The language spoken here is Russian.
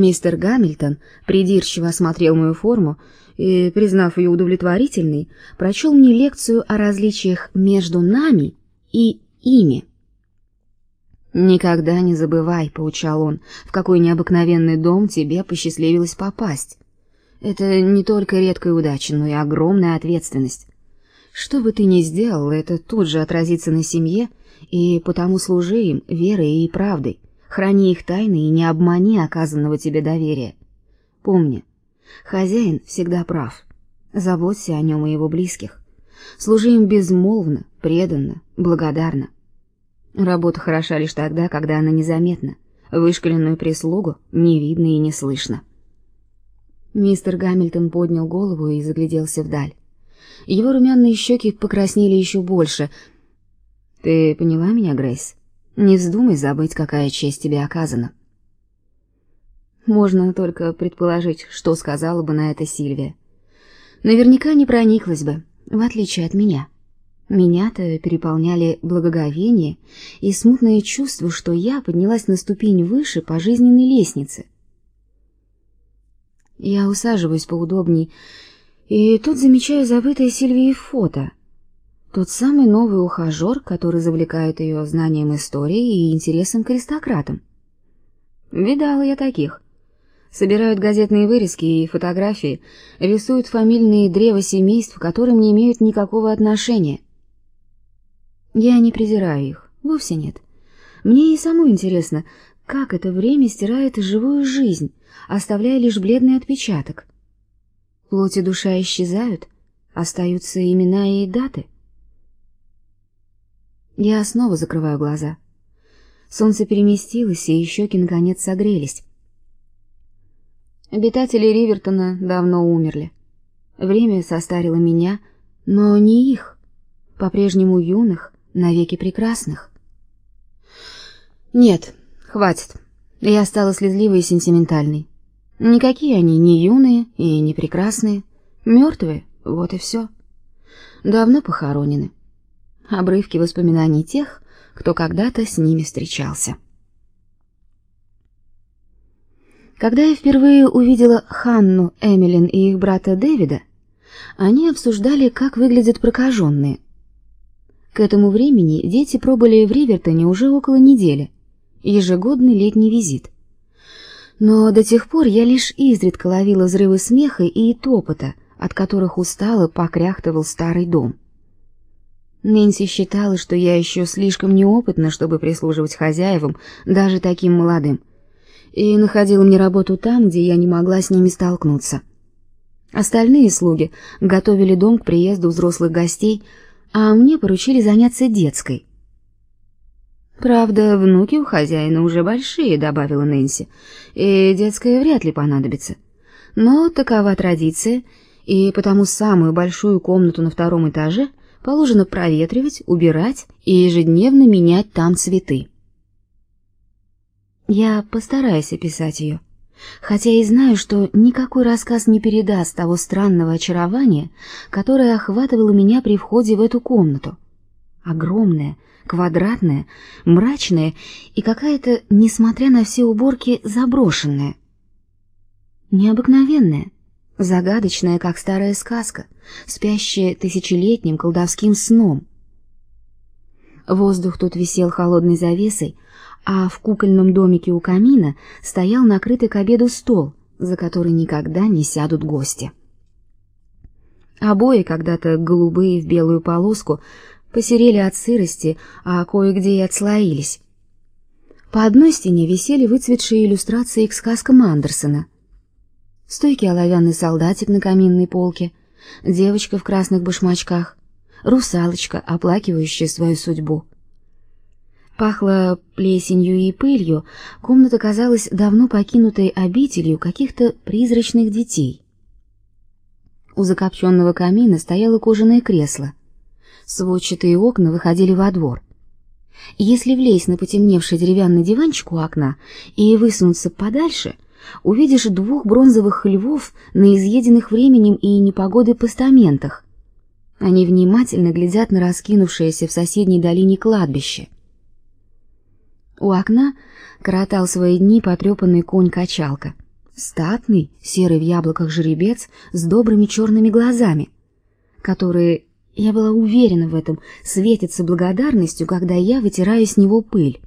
Мистер Гамильтон придирчиво осмотрел мою форму и, признав ее удовлетворительной, прочел мне лекцию о различиях между нами и ими. «Никогда не забывай», — поучал он, — «в какой необыкновенный дом тебе посчастливилось попасть. Это не только редкая удача, но и огромная ответственность. Что бы ты ни сделал, это тут же отразится на семье, и потому служи им верой и правдой, храни их тайны и не обмани оказанного тебе доверия. Помни, хозяин всегда прав. Заботься о нем и его близких. Служи им безмолвно, преданно, благодарно. Работа хороша лишь тогда, когда она незаметна. Вышкаленную прислугу не видно и не слышно. Мистер Гамильтон поднял голову и загляделся вдаль. Его румяные щеки покраснели еще больше. Ты поняла меня, Грейс? Не вздумай забыть, какая честь тебе оказана. Можно только предположить, что сказала бы на это Сильвия. Наверняка не прониклась бы, в отличие от меня. Меня-то переполняли благоговение и смутное чувство, что я поднялась на ступень выше по жизненной лестнице. Я усаживаюсь поудобней, и тут замечаю забытое Сильвией фото. Тот самый новый ухажер, который завлекает ее знанием истории и интересом к аристократам. Видала я таких. Собирают газетные вырезки и фотографии, рисуют фамильные древа семейств, к которым не имеют никакого отношения — я не презираю их, вовсе нет. Мне и самой интересно, как это время стирает живую жизнь, оставляя лишь бледный отпечаток. Плоть и душа исчезают, остаются имена и даты. Я снова закрываю глаза. Солнце переместилось, и щеки наконец согрелись. Обитатели Ривертона давно умерли. Время состарило меня, но не их, по-прежнему юных, навеки прекрасных. Нет, хватит. Я стала слезливой и сентиментальной. Никакие они не юные и не прекрасные, мертвые, вот и все. Давно похоронены. Обрывки воспоминаний тех, кто когда-то с ними встречался. Когда я впервые увидела Ханну, Эмилин и их брата Дэвида, они обсуждали, как выглядят прокаженные – к этому времени дети пробыли в Ривертоне уже около недели. Ежегодный летний визит. Но до тех пор я лишь изредка ловила взрывы смеха и топота, от которых устало покряхтывал старый дом. Нэнси считала, что я еще слишком неопытна, чтобы прислуживать хозяевам, даже таким молодым, и находила мне работу там, где я не могла с ними столкнуться. Остальные слуги готовили дом к приезду взрослых гостей, а мне поручили заняться детской. Правда, внуки у хозяина уже большие, добавила Нэнси. И детская вряд ли понадобится. Но такова традиция, и потому самую большую комнату на втором этаже положено проветривать, убирать и ежедневно менять там цветы. Я постараюсь описать ее хотя и знаю, что никакой рассказ не передаст того странного очарования, которое охватывало меня при входе в эту комнату. Огромная, квадратная, мрачная и какая-то, несмотря на все уборки, заброшенная. Необыкновенная, загадочная, как старая сказка, спящая тысячелетним колдовским сном. Воздух тут висел холодной завесой, а в кукольном домике у камина стоял накрытый к обеду стол, за который никогда не сядут гости. Обои, когда-то голубые в белую полоску, посерели от сырости, а кое-где и отслоились. По одной стене висели выцветшие иллюстрации к сказкам Андерсона. Стойкий оловянный солдатик на каминной полке, девочка в красных башмачках, русалочка, оплакивающая свою судьбу — Пахло плесенью и пылью, комната казалась давно покинутой обителью каких-то призрачных детей. У закопченного камина стояло кожаное кресло. Сводчатые окна выходили во двор. Если влезть на потемневший деревянный диванчик у окна и высунуться подальше, увидишь двух бронзовых львов на изъеденных временем и непогодой постаментах. Они внимательно глядят на раскинувшееся в соседней долине кладбище — у окна коротал свои дни потрепанный конь-качалка. Статный, серый в яблоках жеребец с добрыми черными глазами, которые, я была уверена в этом, светятся благодарностью, когда я вытираю с него пыль.